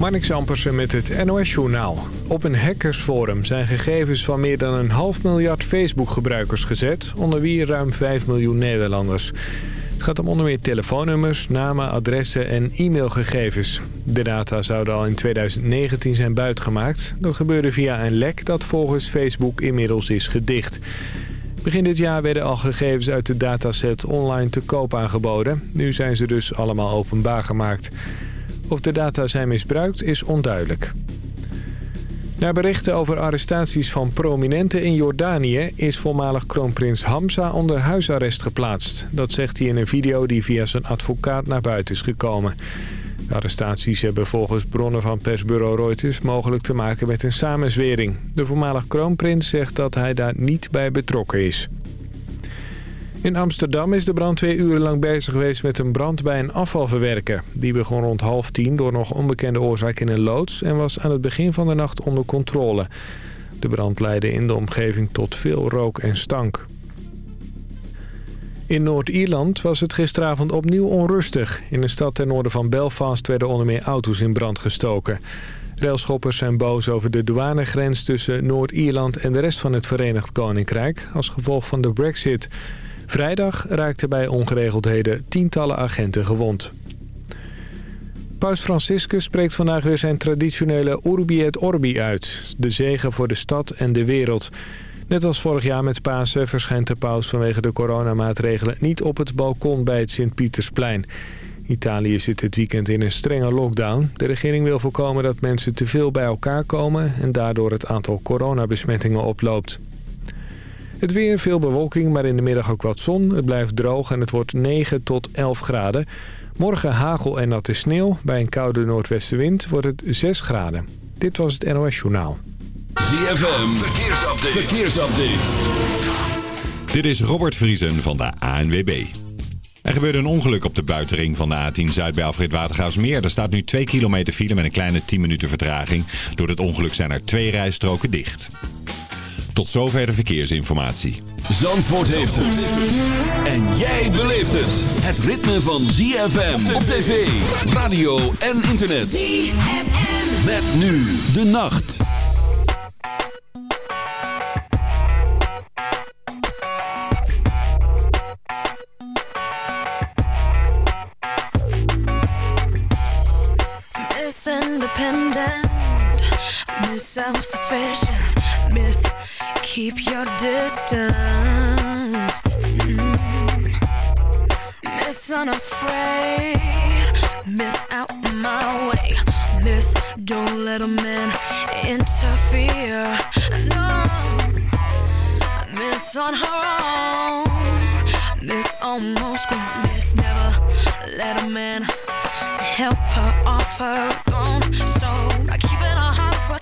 Marnix Ampersen met het NOS-journaal. Op een hackersforum zijn gegevens van meer dan een half miljard Facebook-gebruikers gezet... onder wie ruim 5 miljoen Nederlanders. Het gaat om onder meer telefoonnummers, namen, adressen en e-mailgegevens. De data zouden al in 2019 zijn buitgemaakt. Dat gebeurde via een lek dat volgens Facebook inmiddels is gedicht. Begin dit jaar werden al gegevens uit de dataset online te koop aangeboden. Nu zijn ze dus allemaal openbaar gemaakt. Of de data zijn misbruikt is onduidelijk. Na berichten over arrestaties van prominenten in Jordanië... is voormalig kroonprins Hamza onder huisarrest geplaatst. Dat zegt hij in een video die via zijn advocaat naar buiten is gekomen. De arrestaties hebben volgens bronnen van persbureau Reuters... mogelijk te maken met een samenzwering. De voormalig kroonprins zegt dat hij daar niet bij betrokken is. In Amsterdam is de brandweer urenlang bezig geweest met een brand bij een afvalverwerker. Die begon rond half tien door nog onbekende oorzaak in een loods... en was aan het begin van de nacht onder controle. De brand leidde in de omgeving tot veel rook en stank. In Noord-Ierland was het gisteravond opnieuw onrustig. In een stad ten noorden van Belfast werden onder meer auto's in brand gestoken. Railschoppers zijn boos over de douanegrens tussen Noord-Ierland en de rest van het Verenigd Koninkrijk... als gevolg van de brexit... Vrijdag raakten bij ongeregeldheden tientallen agenten gewond. Paus Franciscus spreekt vandaag weer zijn traditionele Urbi et Orbi uit. De zegen voor de stad en de wereld. Net als vorig jaar met Pasen verschijnt de paus vanwege de coronamaatregelen niet op het balkon bij het Sint-Pietersplein. Italië zit dit weekend in een strenge lockdown. De regering wil voorkomen dat mensen te veel bij elkaar komen en daardoor het aantal coronabesmettingen oploopt. Het weer, veel bewolking, maar in de middag ook wat zon. Het blijft droog en het wordt 9 tot 11 graden. Morgen hagel en natte sneeuw. Bij een koude noordwestenwind wordt het 6 graden. Dit was het NOS Journaal. ZFM, verkeersupdate. verkeersupdate. Dit is Robert Vriesen van de ANWB. Er gebeurde een ongeluk op de buitenring van de A10 Zuid bij Alfred Watergaasmeer. Er staat nu 2 kilometer file met een kleine 10 minuten vertraging. Door het ongeluk zijn er twee rijstroken dicht. Tot zover de verkeersinformatie. Zandvoort heeft het. En jij beleeft het. Het ritme van ZFM op tv, radio en internet. ZFM. Met nu de nacht. Miss Independent, Miss Self-Sufficient, Miss keep your distance. Mm. Miss unafraid, miss out my way. Miss, don't let a man interfere. No, miss on her own. Miss almost grown. Miss never let a man help her off her throne. So keeping her heart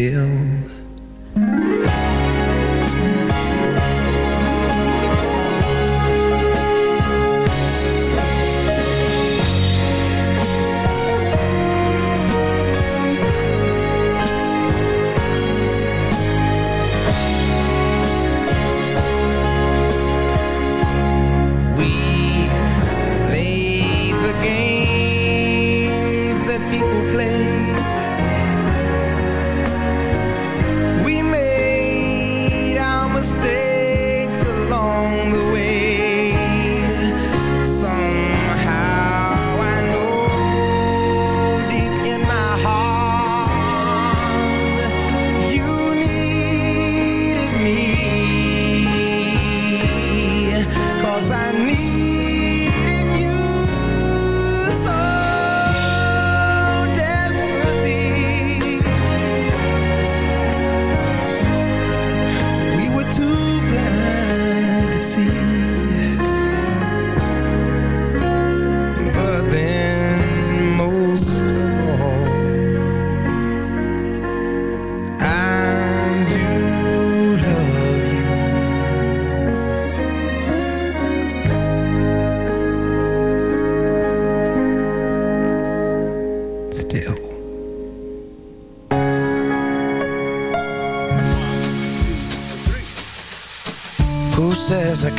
Still.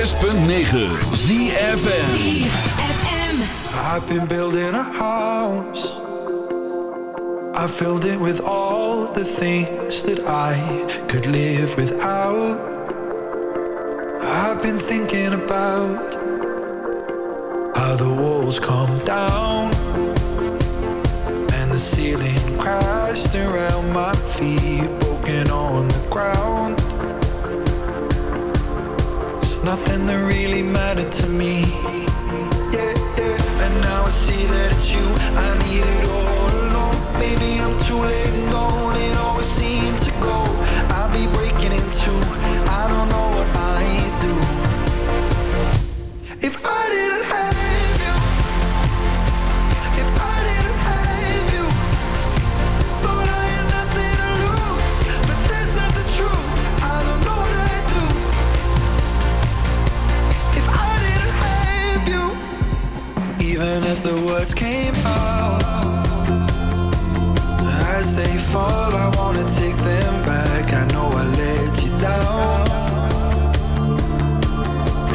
106.9 ZFM I've been building a house. I filled it with all the things that I could live without. I've been thinking about How the walls come down And the ceiling crashed around my feet Broken on the ground Nothing that really mattered to me. Yeah, yeah. And now I see that it's you. I need it all alone. Maybe I'm too late and gone. It always seems to go. I'll be breaking in two. I don't know what I. the words came out. As they fall, I wanna take them back. I know I let you down.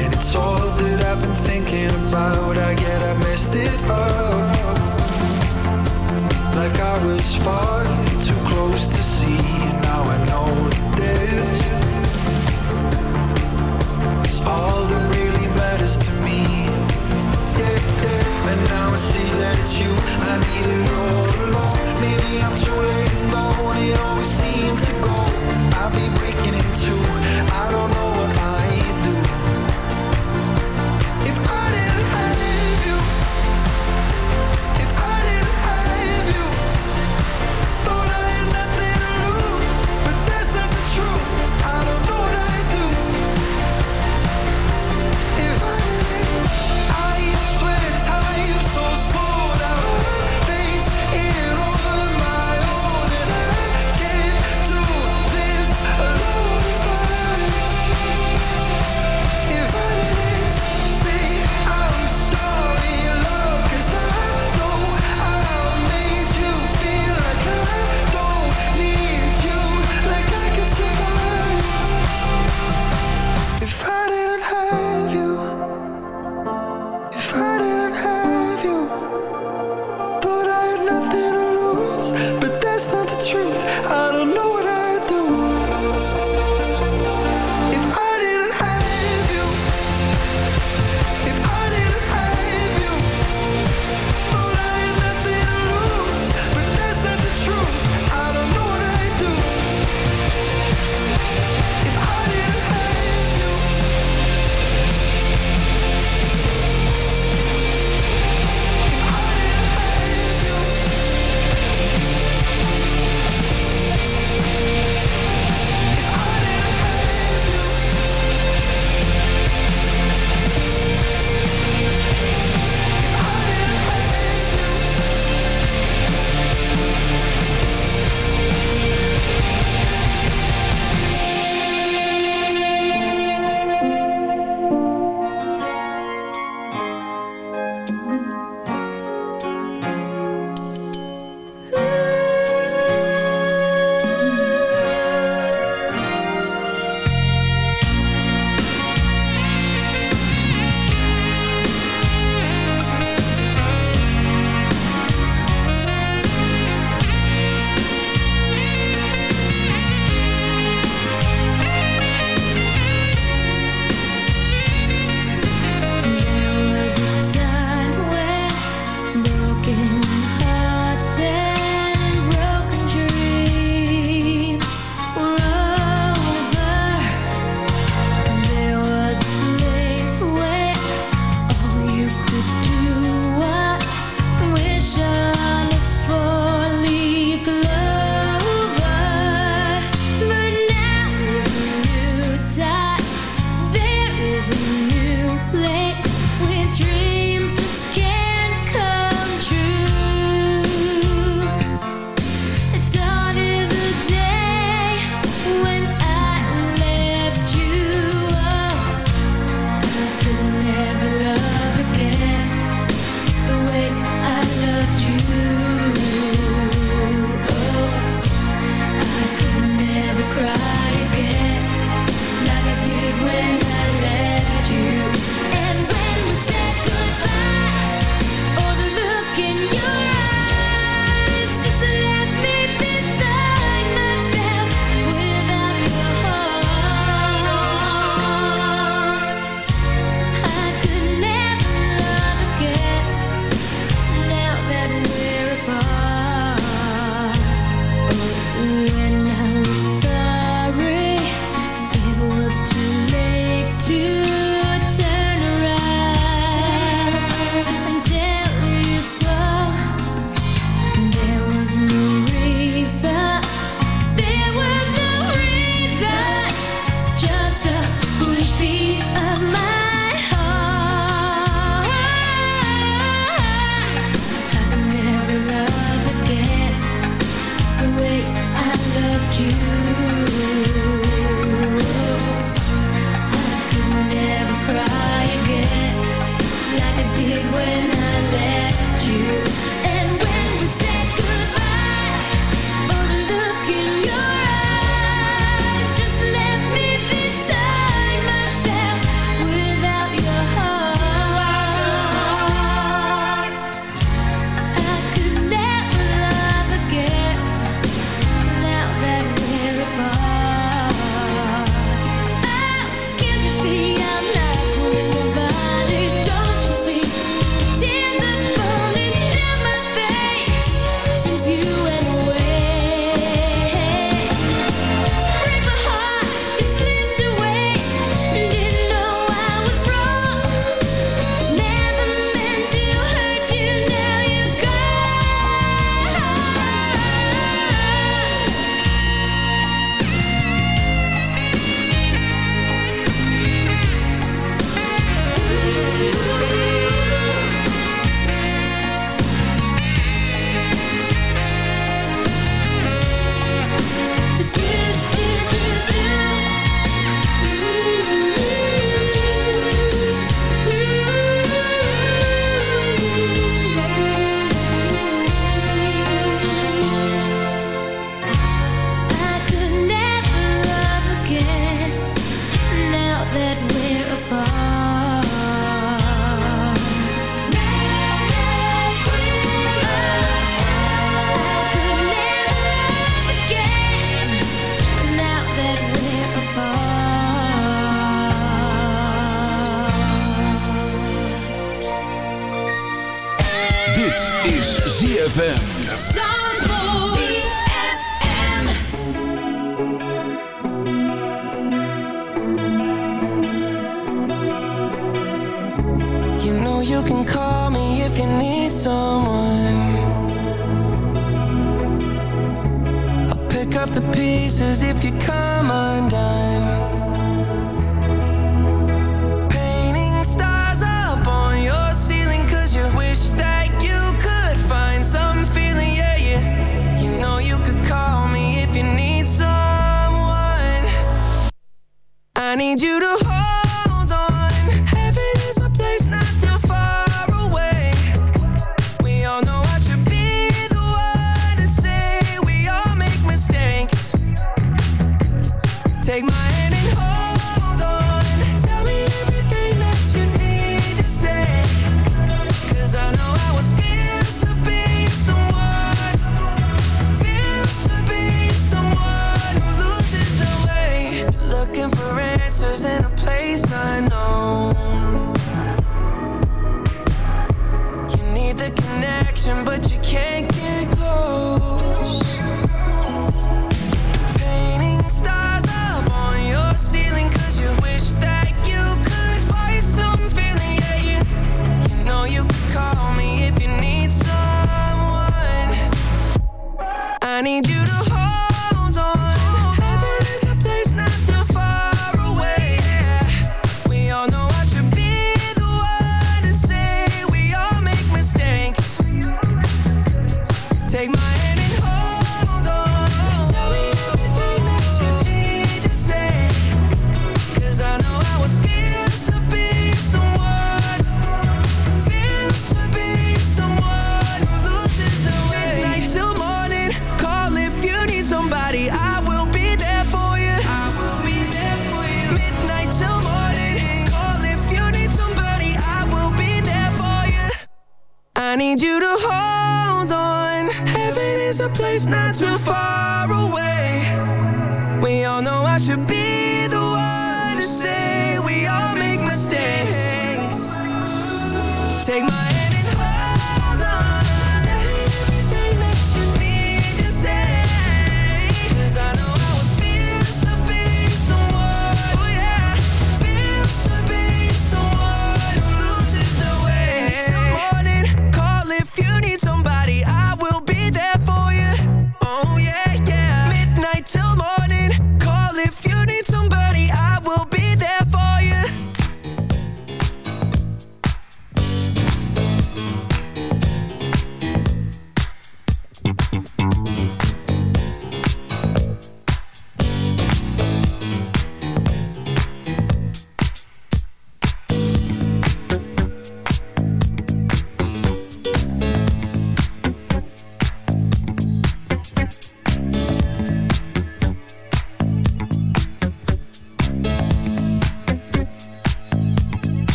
And it's all that I've been thinking about. I get I messed it up. Like I was far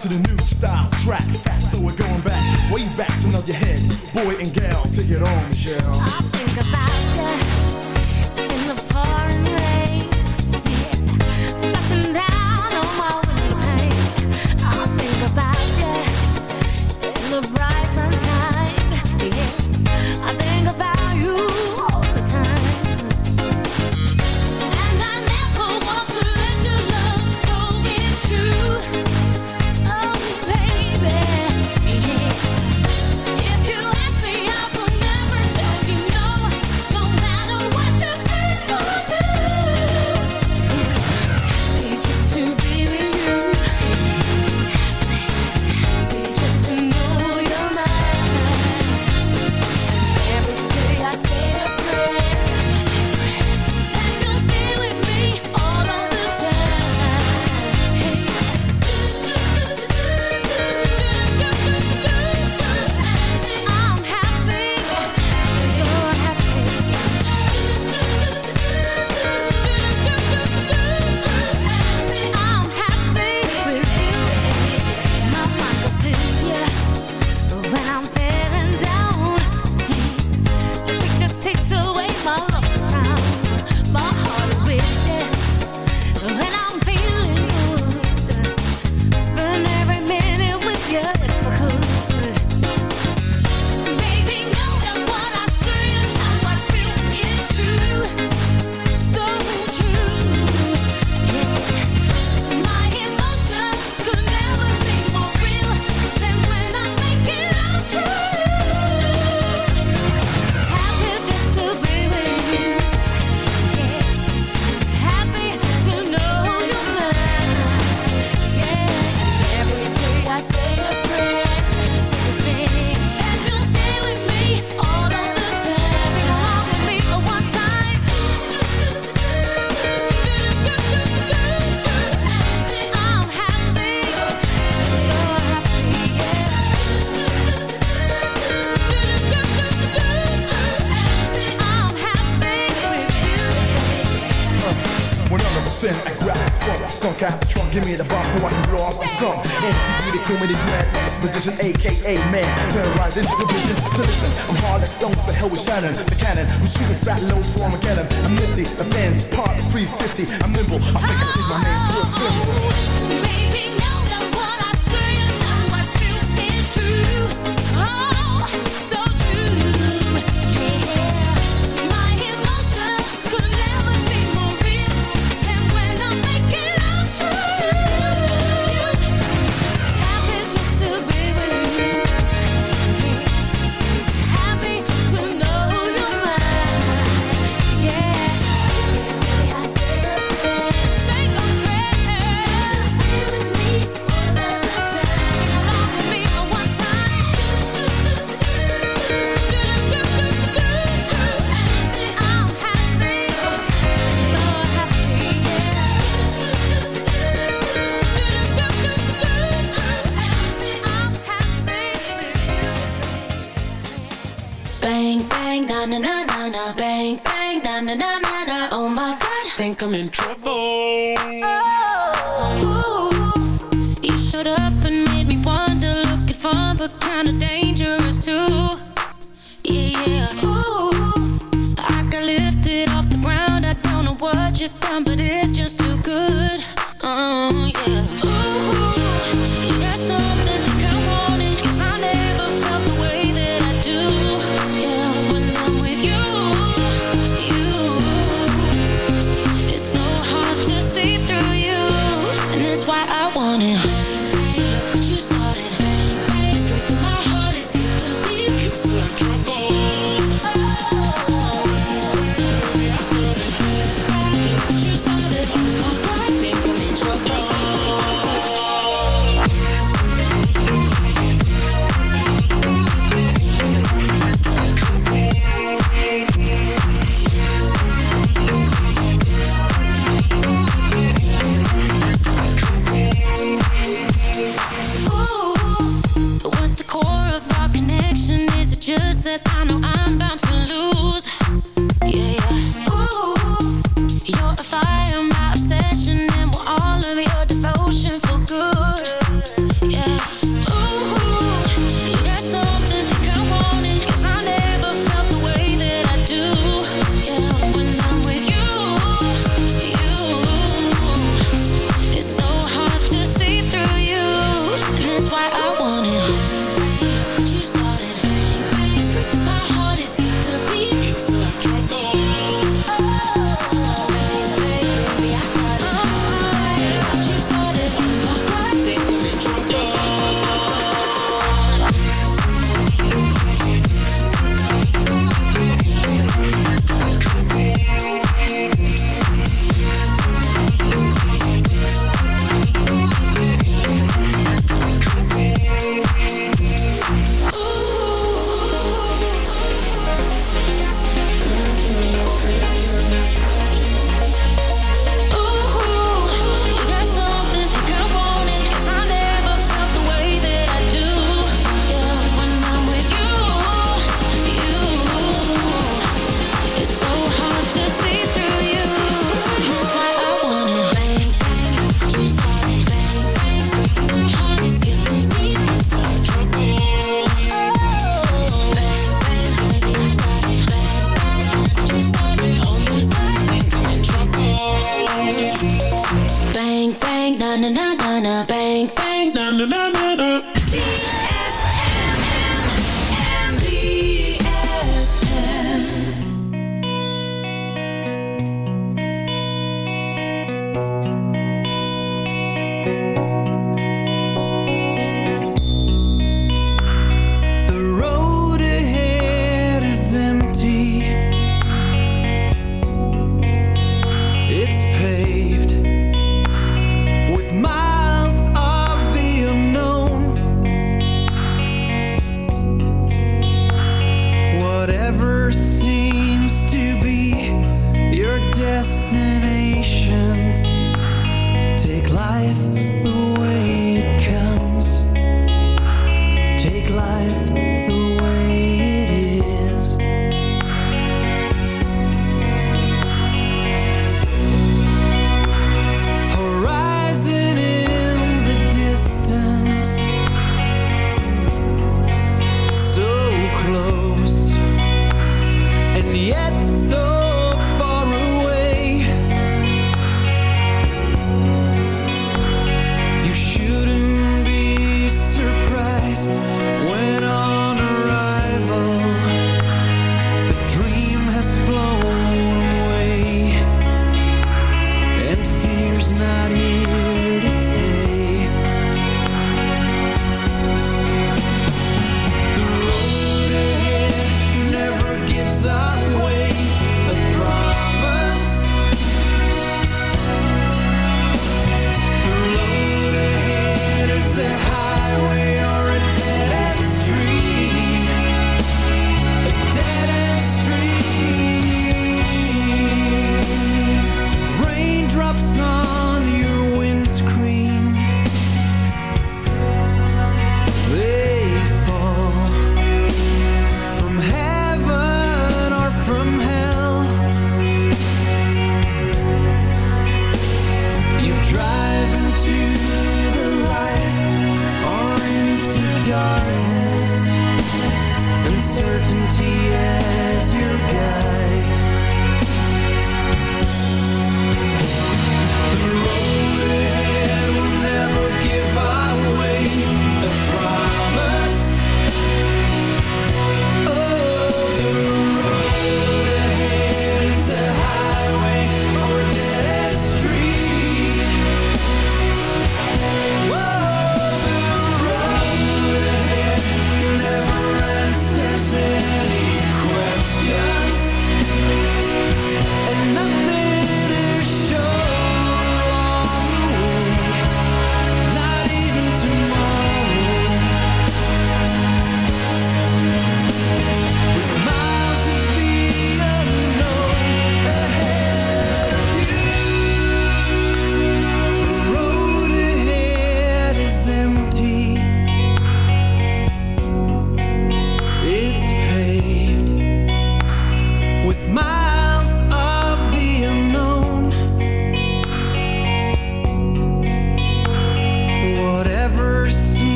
to the new cannon, the cannon. We shooting fat low for bang, na na na na na, bang, bang, na na na na na. Oh my God, think I'm in trouble. Oh. Ooh, you showed up and made me wonder, looking fun but kinda dangerous too. Yeah, yeah. Ooh, I got lifted off the ground. I don't know what you done, but it's just too good. Um,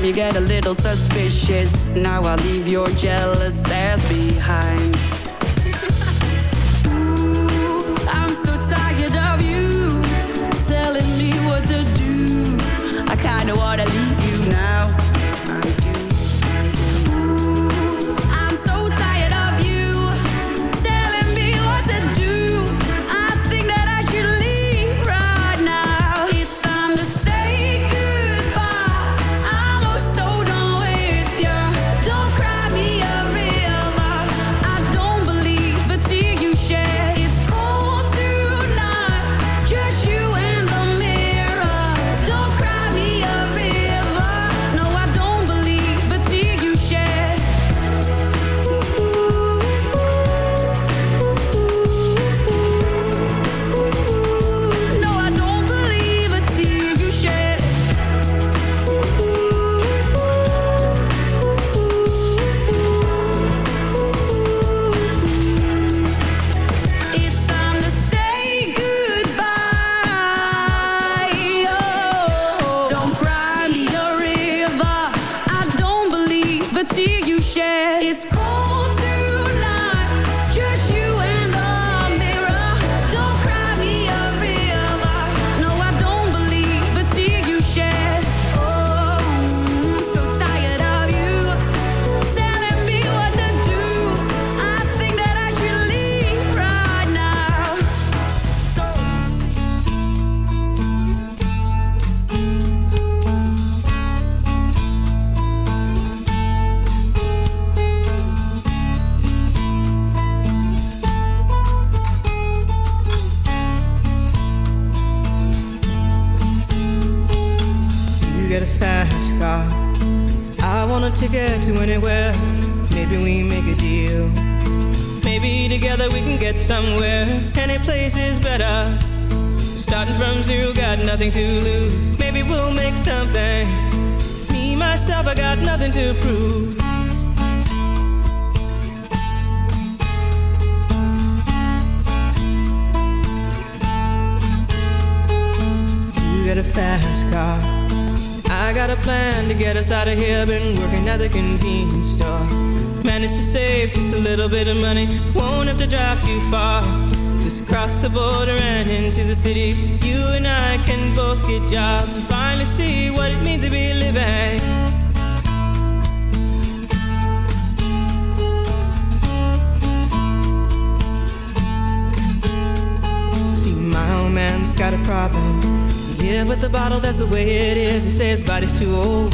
time you get a little suspicious. Now I leave your jealous ass behind.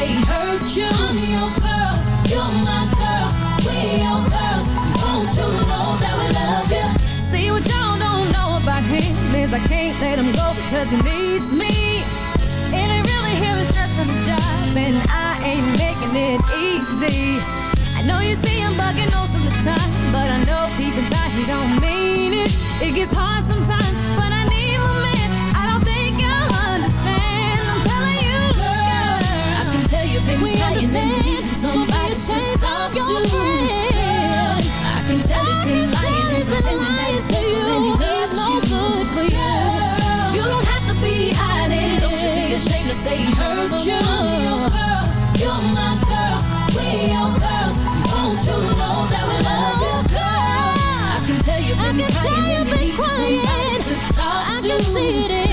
He hurt you. I'm your girl, you're my girl, we your girls. Won't you know that we love you? See what y'all don't know about him is I can't let him go because he needs me. And I really hear the stress from his job, and I ain't making it easy. I know you see him bugging most of the time, but I know deep inside he don't mean it. It gets hard sometimes, tell you've been We crying and understand. needing somebody to talk to. I can tell he's been lying and pretending that he's faithful and he no good for you. You don't have to be hiding. Don't you be ashamed to say he hurt you. You're my girl, we your girls. Won't you know that we love you, girl? Oh. I can tell you've been crying and you need somebody to talk to. I can see it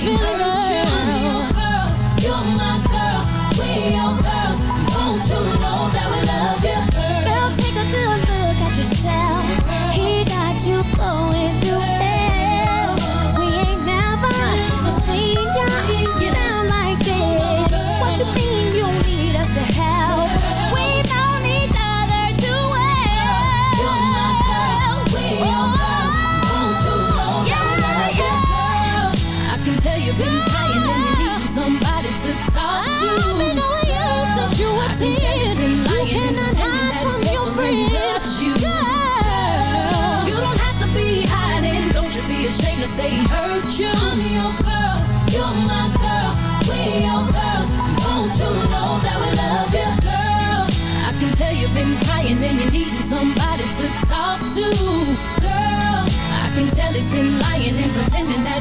feeling good. You. I'm your girl, you're my girl, we your girls. Won't you know that we love you, girl? I can tell you've been crying and you're somebody to talk to, girl. I can tell he's been lying and pretending that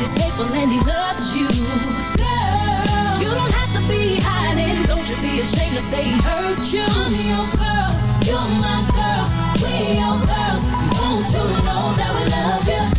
and he loves you, girl. You don't have to be hiding. Don't you be ashamed to say he hurt you. I'm your girl, you're my girl, we your girls. Won't you know that we love you?